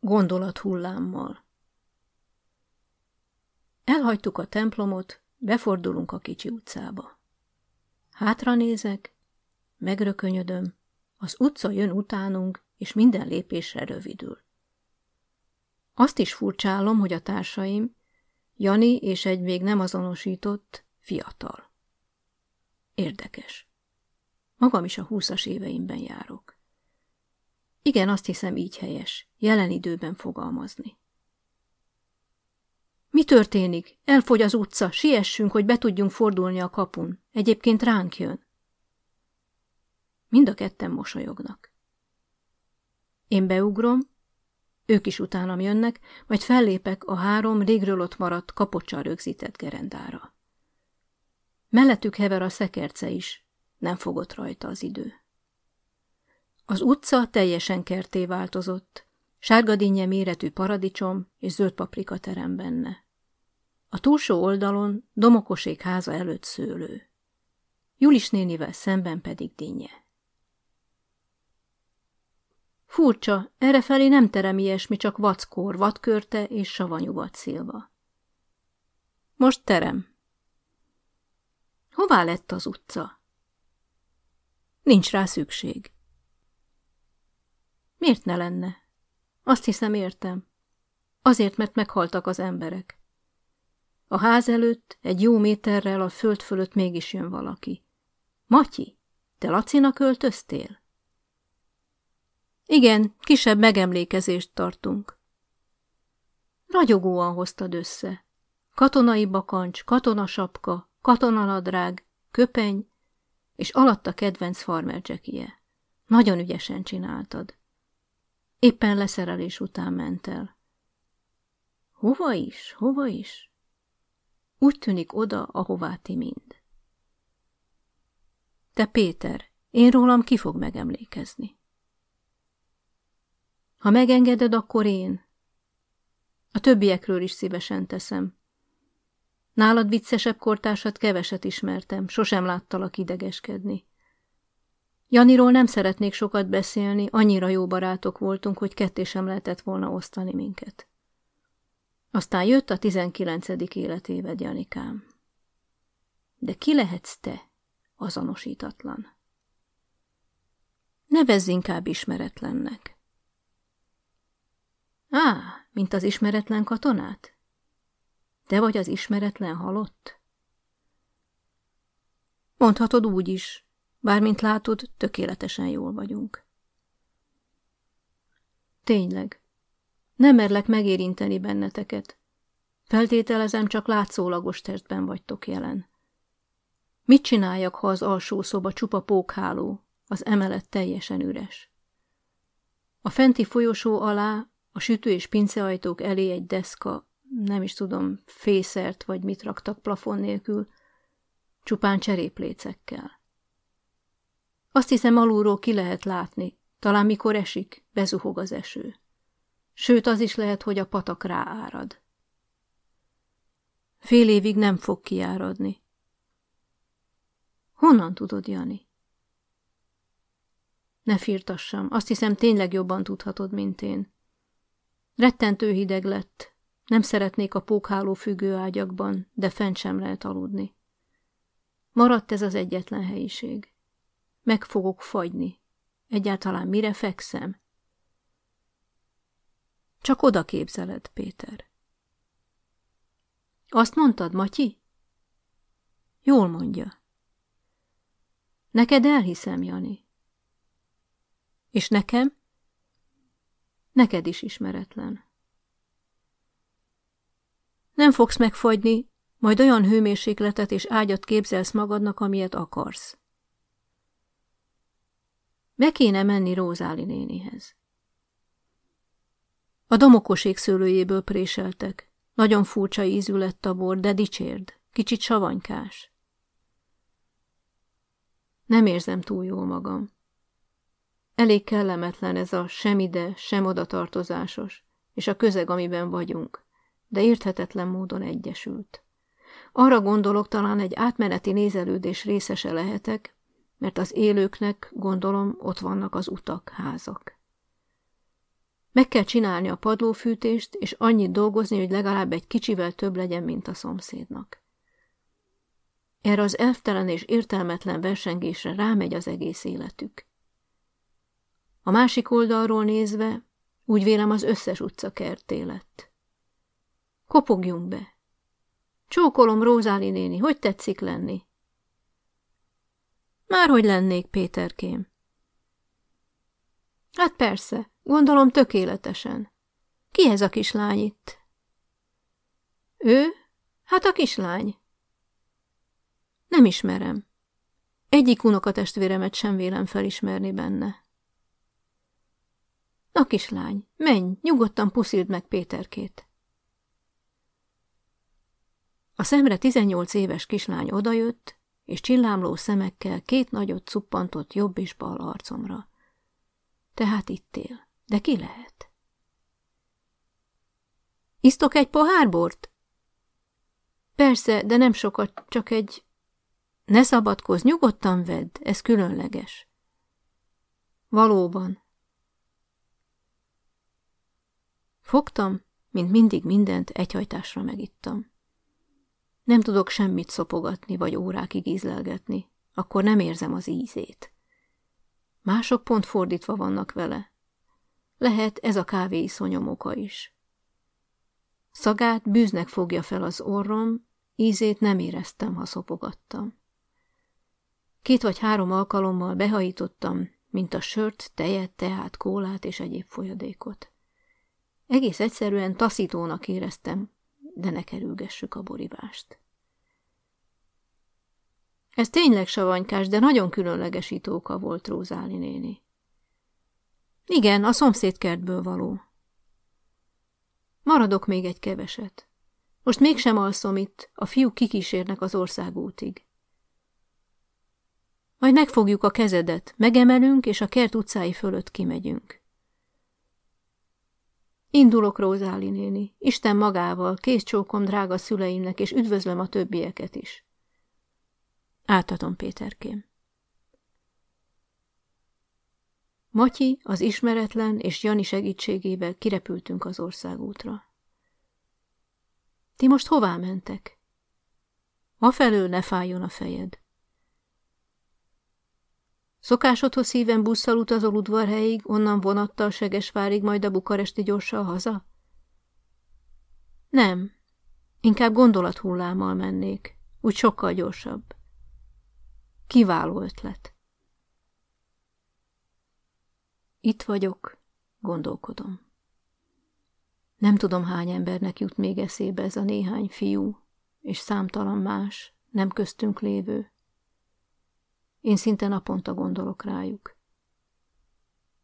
Gondolathullámmal Elhagytuk a templomot, befordulunk a kicsi utcába. Hátra nézek, megrökönyödöm, az utca jön utánunk, és minden lépésre rövidül. Azt is furcsálom, hogy a társaim, Jani és egy még nem azonosított, fiatal. Érdekes. Magam is a húszas éveimben járok. Igen, azt hiszem így helyes, jelen időben fogalmazni. Mi történik? Elfogy az utca, siessünk, hogy be tudjunk fordulni a kapun. Egyébként ránk jön. Mind a ketten mosolyognak. Én beugrom, ők is utánam jönnek, majd fellépek a három régről ott maradt kapocsal rögzített gerendára. Mellettük hever a szekerce is, nem fogott rajta az idő. Az utca teljesen kerté változott, sárgadinnye méretű paradicsom és zöld paprika terem benne. A túlsó oldalon domokosék háza előtt szőlő. Julis nénivel szemben pedig dinnye. Furcsa, errefelé nem terem ilyesmi, csak vackor, vadkörte és savanyú vadszilva. Most terem. Hová lett az utca? Nincs rá szükség. Miért ne lenne? Azt hiszem értem. Azért, mert meghaltak az emberek. A ház előtt egy jó méterrel a föld fölött mégis jön valaki. Matyi, te Lacinak költöztél? Igen, kisebb megemlékezést tartunk. Ragyogóan hoztad össze. Katonai bakancs, katonasapka, katonanadrág, köpeny, és alatta kedvenc farmer -e. Nagyon ügyesen csináltad. Éppen leszerelés után ment el. Hova is, hova is? Úgy tűnik oda, ahová ti mind. Te Péter, én rólam ki fog megemlékezni? Ha megengeded, akkor én. A többiekről is szívesen teszem. Nálad viccesebb kortársat keveset ismertem, sosem láttalak idegeskedni. Janiról nem szeretnék sokat beszélni, annyira jó barátok voltunk, hogy ketté sem lehetett volna osztani minket. Aztán jött a tizenkilencedik életéved, Janikám. De ki lehetsz te, azonosítatlan? Nevezz inkább ismeretlennek. Á, mint az ismeretlen katonát? Te vagy az ismeretlen halott? Mondhatod úgy is, bármint látod, tökéletesen jól vagyunk. Tényleg, nem merlek megérinteni benneteket. Feltételezem, csak látszólagos testben vagytok jelen. Mit csináljak, ha az alsó szoba csupa pókháló, az emelet teljesen üres? A fenti folyosó alá a sütő és pinceajtók elé egy deszka, nem is tudom, fészert vagy mit raktak plafon nélkül, csupán cseréplécekkel. Azt hiszem alulról ki lehet látni, talán mikor esik, bezuhog az eső. Sőt, az is lehet, hogy a patak ráárad. Fél évig nem fog kiáradni. Honnan tudod, Jani? Ne firtassam, azt hiszem tényleg jobban tudhatod, mint én. Rettentő hideg lett. Nem szeretnék a pókháló függőágyakban, de fent sem lehet aludni. Maradt ez az egyetlen helyiség. Meg fogok fagyni. Egyáltalán mire fekszem? Csak oda képzeled, Péter. Azt mondtad, Matyi? Jól mondja. Neked elhiszem, Jani. És nekem? neked is ismeretlen. Nem fogsz megfagyni, majd olyan hőmérsékletet és ágyat képzelsz magadnak, amilyet akarsz. Be kéne menni Rózáli nénihez. A domokosék szőlőjéből préseltek. Nagyon furcsa ízű lett a bor, de dicsérd, kicsit savanykás. Nem érzem túl jól magam. Elég kellemetlen ez a sem ide, sem oda tartozásos, és a közeg, amiben vagyunk, de érthetetlen módon egyesült. Arra gondolok, talán egy átmeneti nézelődés részese lehetek, mert az élőknek, gondolom, ott vannak az utak, házak. Meg kell csinálni a padlófűtést, és annyit dolgozni, hogy legalább egy kicsivel több legyen, mint a szomszédnak. Erre az elvtelen és értelmetlen versengésre rámegy az egész életük. A másik oldalról nézve, úgy vélem az összes utca kerté lett. Kopogjunk be! Csókolom, Rózáli néni, hogy tetszik lenni? Már hogy lennék, Péterkém. Hát persze, gondolom tökéletesen. Ki ez a kislány itt? Ő? Hát a kislány. Nem ismerem. Egyik unokatestvéremet sem vélem felismerni benne. Na kislány, menj, nyugodtan puszild meg Péterkét. A szemre 18 éves kislány odajött, és csillámló szemekkel két nagyot cuppantott jobb és bal arcomra. Tehát itt él. De ki lehet? Isztok egy pohár bort? Persze, de nem sokat, csak egy... Ne szabadkozz, nyugodtan vedd, ez különleges. Valóban. Fogtam, mint mindig mindent egyhajtásra megittam. Nem tudok semmit szopogatni, vagy órákig ízlelgetni, akkor nem érzem az ízét. Mások pont fordítva vannak vele. Lehet ez a kávé iszonyom oka is. Szagát bűznek fogja fel az orrom, ízét nem éreztem, ha szopogattam. Két vagy három alkalommal behajítottam, mint a sört, tejet, teát, kólát és egyéb folyadékot. Egész egyszerűen taszítónak éreztem, de ne kerülgessük a borivást. Ez tényleg savanykás, de nagyon különleges itóka volt Rózáli néni. Igen, a szomszédkertből való. Maradok még egy keveset. Most mégsem alszom itt, a fiúk kikísérnek az országútig. Majd megfogjuk a kezedet, megemelünk, és a kert utcái fölött kimegyünk. Indulok, Rózáli néni, Isten magával, kész csókom drága szüleimnek, és üdvözlöm a többieket is. Átadom Péterkém. Matyi, az ismeretlen és Jani segítségével kirepültünk az országútra. Ti most hová mentek? Afelől ne fájjon a fejed. Szokásodhoz szíven busszal utazol udvarhelyig, onnan vonattal Segesvárig, majd a bukaresti gyorssal haza? Nem, inkább gondolathullámmal mennék, úgy sokkal gyorsabb. Kiváló ötlet. Itt vagyok, gondolkodom. Nem tudom, hány embernek jut még eszébe ez a néhány fiú, és számtalan más, nem köztünk lévő. Én szinte naponta gondolok rájuk.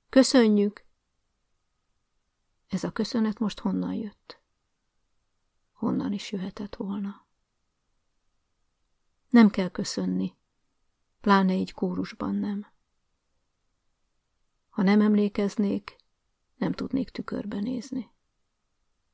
Köszönjük! Ez a köszönet most honnan jött? Honnan is jöhetett volna? Nem kell köszönni, pláne egy kórusban nem. Ha nem emlékeznék, nem tudnék tükörbe nézni.